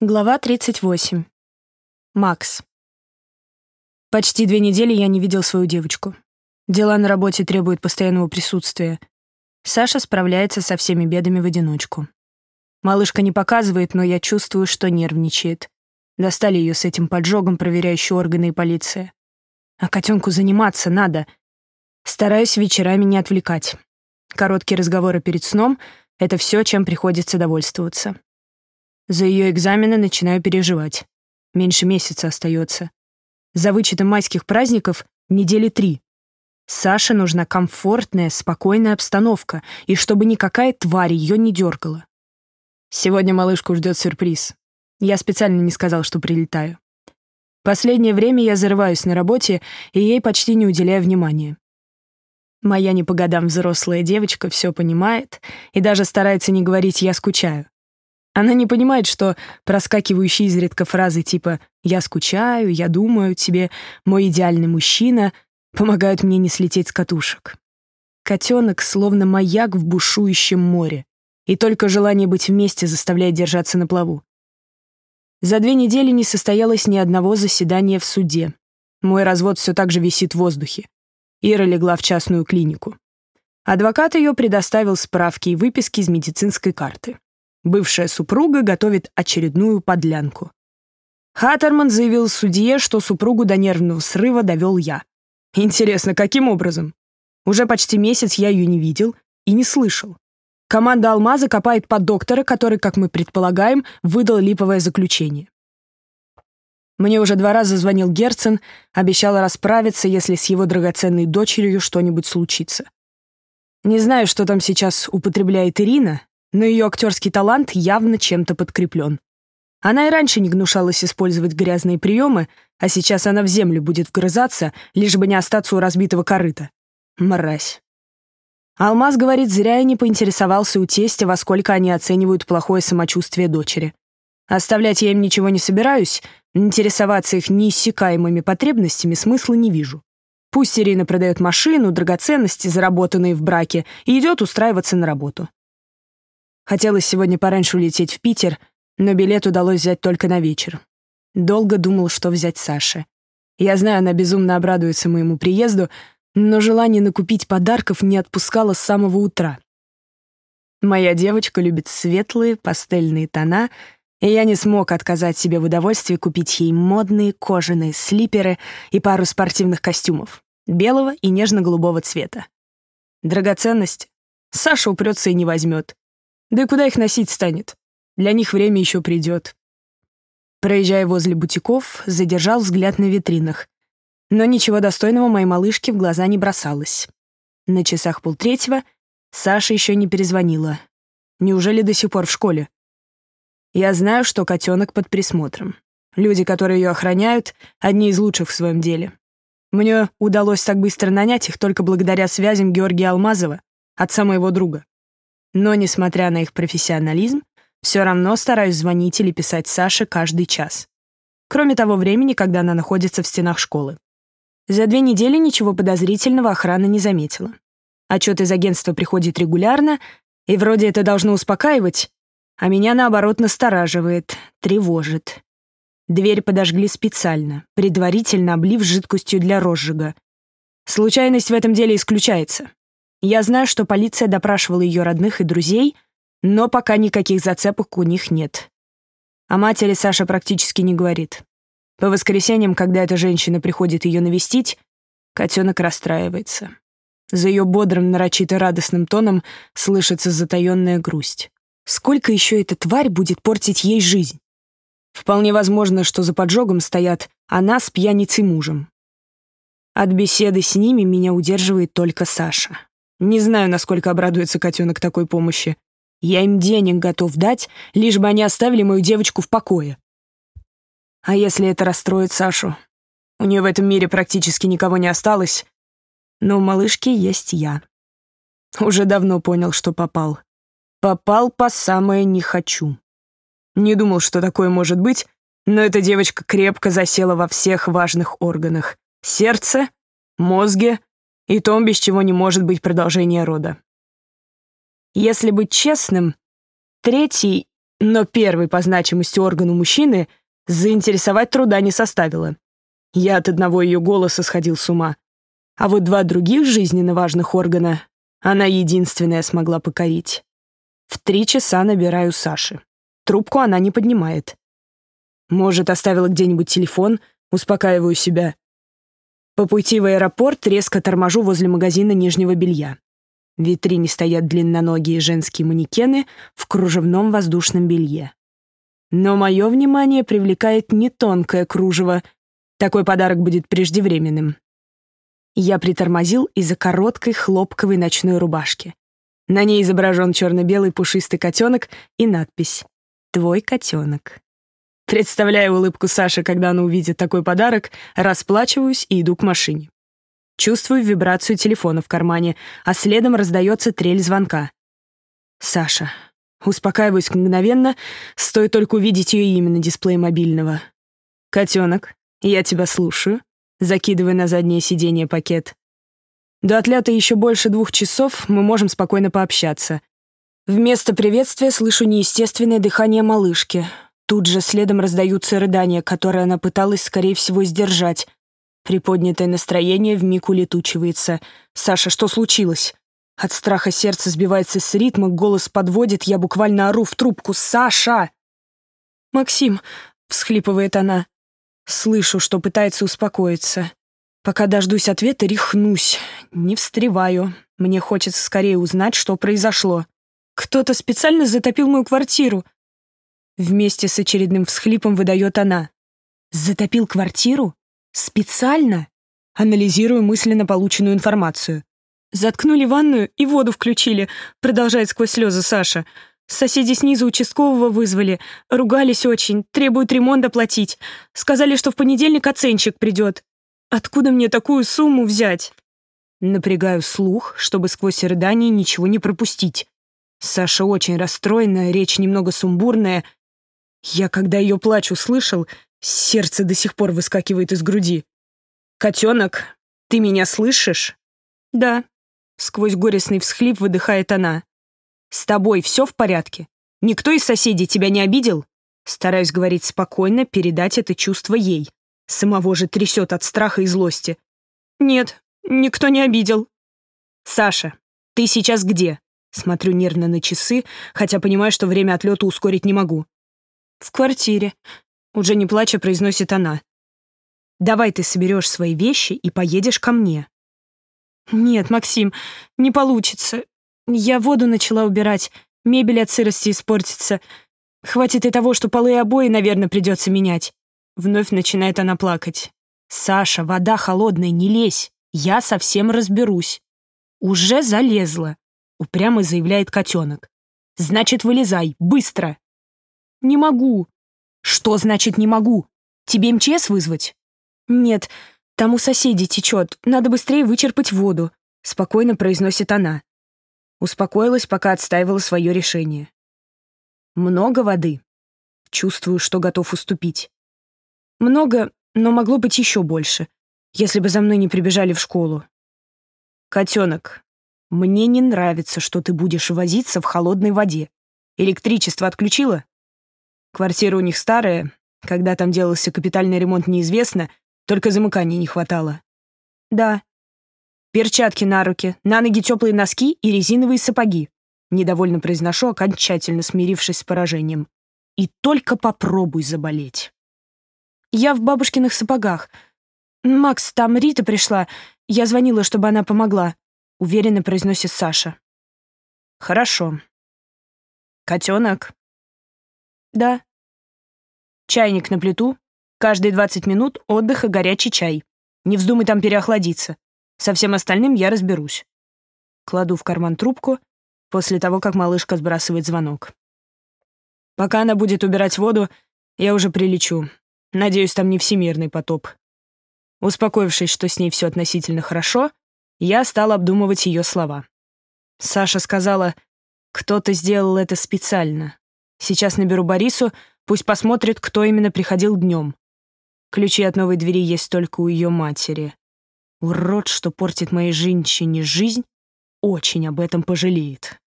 Глава 38. Макс. Почти две недели я не видел свою девочку. Дела на работе требуют постоянного присутствия. Саша справляется со всеми бедами в одиночку. Малышка не показывает, но я чувствую, что нервничает. Достали ее с этим поджогом проверяющие органы и полиция. А котенку заниматься надо. Стараюсь вечерами не отвлекать. Короткие разговоры перед сном — это все, чем приходится довольствоваться. За ее экзамены начинаю переживать. Меньше месяца остается. За вычетом майских праздников недели три. Саше нужна комфортная, спокойная обстановка, и чтобы никакая тварь ее не дергала. Сегодня малышку ждет сюрприз. Я специально не сказал, что прилетаю. Последнее время я зарываюсь на работе и ей почти не уделяю внимания. Моя не по годам взрослая девочка все понимает и даже старается не говорить «я скучаю». Она не понимает, что проскакивающие изредка фразы типа «я скучаю», «я думаю тебе», «мой идеальный мужчина» помогают мне не слететь с катушек. Котенок словно маяк в бушующем море, и только желание быть вместе заставляет держаться на плаву. За две недели не состоялось ни одного заседания в суде. Мой развод все так же висит в воздухе. Ира легла в частную клинику. Адвокат ее предоставил справки и выписки из медицинской карты. Бывшая супруга готовит очередную подлянку. Хаттерман заявил судье, что супругу до нервного срыва довел я. Интересно, каким образом? Уже почти месяц я ее не видел и не слышал. Команда «Алмаза» копает под доктора, который, как мы предполагаем, выдал липовое заключение. Мне уже два раза звонил Герцен, обещал расправиться, если с его драгоценной дочерью что-нибудь случится. Не знаю, что там сейчас употребляет Ирина, но ее актерский талант явно чем-то подкреплен. Она и раньше не гнушалась использовать грязные приемы, а сейчас она в землю будет вгрызаться, лишь бы не остаться у разбитого корыта. Мразь. Алмаз говорит, зря я не поинтересовался у тестя, во сколько они оценивают плохое самочувствие дочери. Оставлять я им ничего не собираюсь, интересоваться их неиссякаемыми потребностями смысла не вижу. Пусть Ирина продает машину, драгоценности, заработанные в браке, и идет устраиваться на работу. Хотелось сегодня пораньше улететь в Питер, но билет удалось взять только на вечер. Долго думал, что взять Саше. Я знаю, она безумно обрадуется моему приезду, но желание накупить подарков не отпускало с самого утра. Моя девочка любит светлые пастельные тона, и я не смог отказать себе в удовольствии купить ей модные кожаные слиперы и пару спортивных костюмов белого и нежно-голубого цвета. Драгоценность Саша упрется и не возьмет. Да и куда их носить станет? Для них время еще придет. Проезжая возле бутиков, задержал взгляд на витринах. Но ничего достойного моей малышке в глаза не бросалось. На часах полтретьего Саша еще не перезвонила. Неужели до сих пор в школе? Я знаю, что котенок под присмотром. Люди, которые ее охраняют, одни из лучших в своем деле. Мне удалось так быстро нанять их только благодаря связям Георгия Алмазова, отца моего друга. Но, несмотря на их профессионализм, все равно стараюсь звонить или писать Саше каждый час. Кроме того времени, когда она находится в стенах школы. За две недели ничего подозрительного охрана не заметила. Отчет из агентства приходит регулярно, и вроде это должно успокаивать, а меня, наоборот, настораживает, тревожит. Дверь подожгли специально, предварительно облив жидкостью для розжига. Случайность в этом деле исключается. Я знаю, что полиция допрашивала ее родных и друзей, но пока никаких зацепок у них нет. О матери Саша практически не говорит. По воскресеньям, когда эта женщина приходит ее навестить, котенок расстраивается. За ее бодрым, нарочито радостным тоном слышится затаенная грусть. Сколько еще эта тварь будет портить ей жизнь? Вполне возможно, что за поджогом стоят она с пьяницей мужем. От беседы с ними меня удерживает только Саша. Не знаю, насколько обрадуется котенок такой помощи. Я им денег готов дать, лишь бы они оставили мою девочку в покое. А если это расстроит Сашу? У нее в этом мире практически никого не осталось. Но у малышки есть я. Уже давно понял, что попал. Попал по самое «не хочу». Не думал, что такое может быть, но эта девочка крепко засела во всех важных органах. Сердце, мозге и том, без чего не может быть продолжения рода. Если быть честным, третий Но первый по значимости органу мужчины заинтересовать труда не составило. Я от одного ее голоса сходил с ума. А вот два других жизненно важных органа она единственная смогла покорить. В три часа набираю Саши. Трубку она не поднимает. Может, оставила где-нибудь телефон, успокаиваю себя. По пути в аэропорт резко торможу возле магазина нижнего белья. В витрине стоят длинноногие женские манекены в кружевном воздушном белье. Но мое внимание привлекает не тонкое кружево. Такой подарок будет преждевременным. Я притормозил из-за короткой хлопковой ночной рубашки. На ней изображен черно-белый пушистый котенок и надпись «Твой котенок». Представляю улыбку Саши, когда она увидит такой подарок, расплачиваюсь и иду к машине. Чувствую вибрацию телефона в кармане, а следом раздается трель звонка. Саша. Успокаиваюсь мгновенно, стоит только увидеть ее имя на дисплее мобильного. «Котенок, я тебя слушаю», закидывая на заднее сиденье пакет. До отлета еще больше двух часов мы можем спокойно пообщаться. Вместо приветствия слышу неестественное дыхание малышки. Тут же следом раздаются рыдания, которые она пыталась, скорее всего, сдержать. Приподнятое настроение вмиг улетучивается. «Саша, что случилось?» От страха сердце сбивается с ритма, голос подводит, я буквально ору в трубку. «Саша!» «Максим!» — всхлипывает она. Слышу, что пытается успокоиться. Пока дождусь ответа, рехнусь. Не встреваю. Мне хочется скорее узнать, что произошло. Кто-то специально затопил мою квартиру. Вместе с очередным всхлипом выдает она. Затопил квартиру? Специально? Анализирую мысленно полученную информацию. Заткнули ванную и воду включили, продолжает сквозь слезы Саша. Соседи снизу участкового вызвали. Ругались очень, требуют ремонт оплатить. Сказали, что в понедельник оценщик придет. Откуда мне такую сумму взять? Напрягаю слух, чтобы сквозь рыдание ничего не пропустить. Саша очень расстроенная, речь немного сумбурная. Я, когда ее плач услышал, Сердце до сих пор выскакивает из груди. «Котенок, ты меня слышишь?» «Да», — сквозь горестный всхлип выдыхает она. «С тобой все в порядке? Никто из соседей тебя не обидел?» Стараюсь говорить спокойно, передать это чувство ей. Самого же трясет от страха и злости. «Нет, никто не обидел». «Саша, ты сейчас где?» Смотрю нервно на часы, хотя понимаю, что время отлета ускорить не могу. «В квартире. Уже не плача произносит она. «Давай ты соберешь свои вещи и поедешь ко мне». «Нет, Максим, не получится. Я воду начала убирать, мебель от сырости испортится. Хватит и того, что полы и обои, наверное, придется менять». Вновь начинает она плакать. «Саша, вода холодная, не лезь. Я совсем разберусь». «Уже залезла», — упрямо заявляет котенок. «Значит, вылезай, быстро». «Не могу», «Что значит «не могу»? Тебе МЧС вызвать?» «Нет, там у соседей течет. Надо быстрее вычерпать воду», — спокойно произносит она. Успокоилась, пока отстаивала свое решение. «Много воды?» Чувствую, что готов уступить. «Много, но могло быть еще больше, если бы за мной не прибежали в школу». «Котенок, мне не нравится, что ты будешь возиться в холодной воде. Электричество отключила?» Квартира у них старая, когда там делался капитальный ремонт, неизвестно, только замыкания не хватало. Да. Перчатки на руки, на ноги теплые носки и резиновые сапоги. Недовольно произношу, окончательно смирившись с поражением. И только попробуй заболеть. Я в бабушкиных сапогах. Макс, там Рита пришла. Я звонила, чтобы она помогла. Уверенно произносит Саша. Хорошо. Котенок, да. Чайник на плиту. Каждые 20 минут отдых и горячий чай. Не вздумай там переохладиться. Со всем остальным я разберусь. Кладу в карман трубку после того, как малышка сбрасывает звонок. Пока она будет убирать воду, я уже прилечу. Надеюсь, там не всемирный потоп. Успокоившись, что с ней все относительно хорошо, я стал обдумывать ее слова. Саша сказала, кто-то сделал это специально. Сейчас наберу Борису, пусть посмотрит, кто именно приходил днем. Ключи от новой двери есть только у ее матери. Урод, что портит моей женщине жизнь, очень об этом пожалеет.